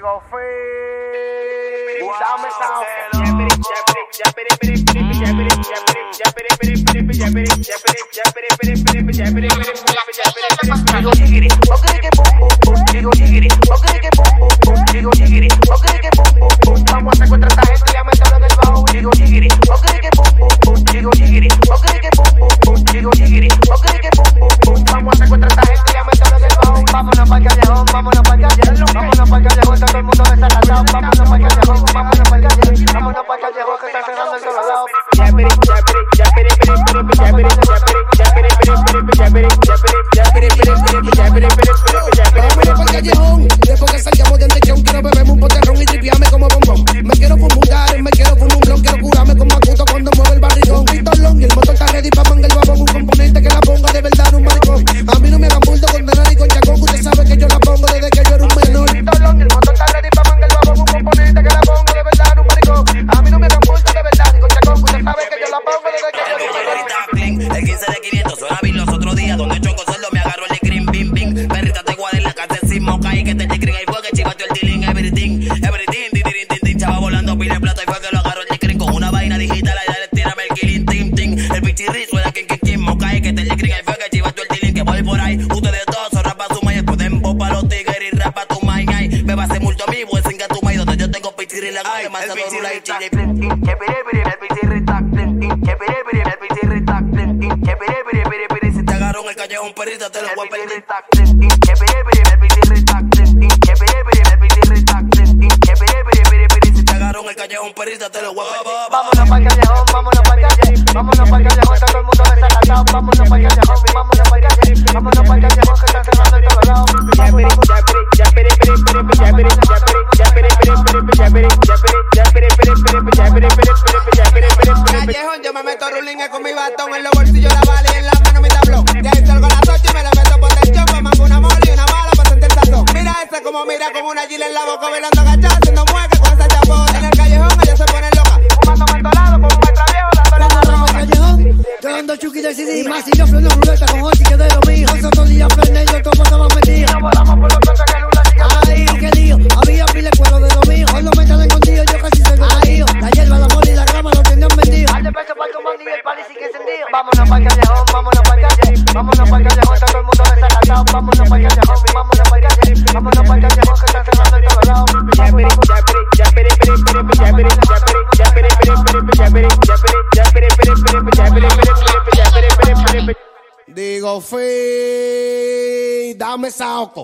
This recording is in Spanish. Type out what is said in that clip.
digo fui. A encontrar vámonos pa'l callejón. Vámonos pa'l callejón, todo el mundo desacatado. Vámonos vámonos pa'l callejón. Vámonos pa'l callejón que El 15 de 500 suena bien los otros días. Donde choco solo me agarro el green, bim, bim. Perrita te guarda en la sin moca y que te green ahí fue que chivato el dealing, everything, everything. Din, din, din, chava volando pile plata y fue que lo agarro el green con una vaina digital. Ahí dale, tírame el killing, tim, tim. El pichirri suena que, que, que, moca y que te green ahí fue que chivato el dealing que voy por ahí. Ustedes todos son rapa su maíz, pueden popa los tigres y rapa tu maíz. ay. Me va a hacer mucho a mí, voy a singar tu maíz. Donde yo tengo pichirri la gana, más la y chile. Perrita, te lo voy a pedir. Si te el callejón perrita, te lo voy a pedir. Vámonos pa'l callejón, vámonos pa'l callejón. Vámonos pa'l callejón, todo el mundo desacatado. Vámonos pa'l callejón, vámonos pa'l callejón. Vámonos pa'l callejón que está cerrando en todos lados. Vámonos Callejón, yo me meto ruling con mi batón en los bolsillos, la bala y en la mano mi tablón. De ahí salgo Mira como mira con una gila en la boca, bailando agachada, haciendo mueca con esa chapota. En el callejón ella se pone loca. fumando mentolado con un extra viejo dándole al callejón, yo ando chuki del CD Más si yo Digo, Fi, dame saoco